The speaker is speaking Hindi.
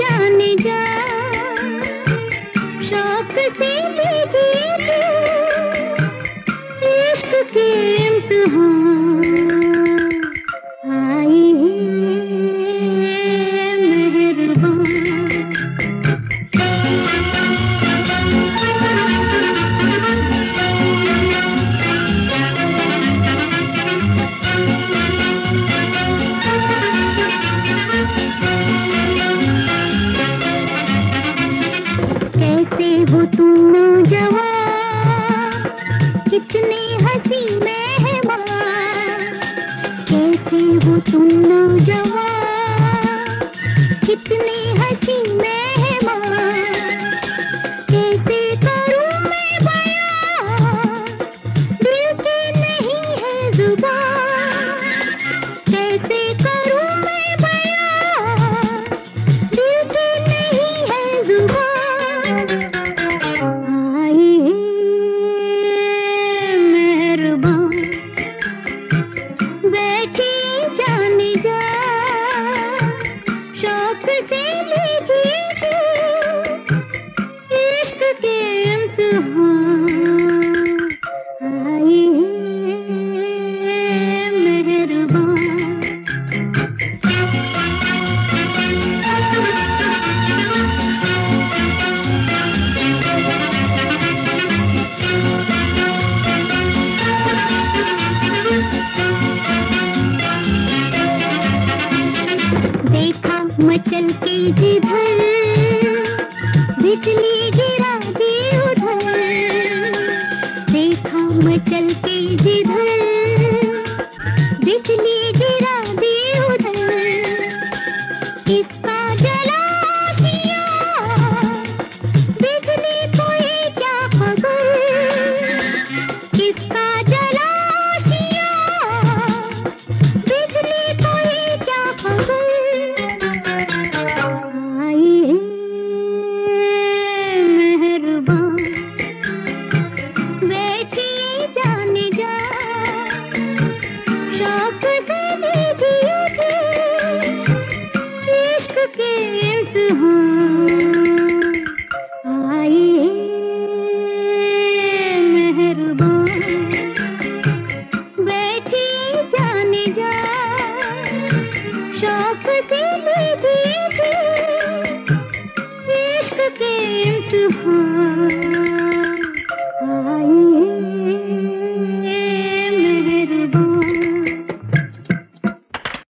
जाने जा। शौक से लीजिए इश्क के इम्तहान చదువుతున్నా girl. मचल के जिधर बिजली गिरा